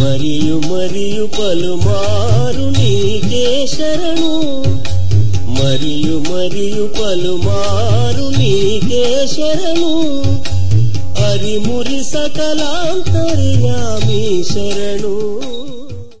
మరియు మరియు పలుమారు నీకే శరణు. మరియు మరియు పలుమారు నీకే శరణు. అరిమురి సకలాంతర్యామి శరణు.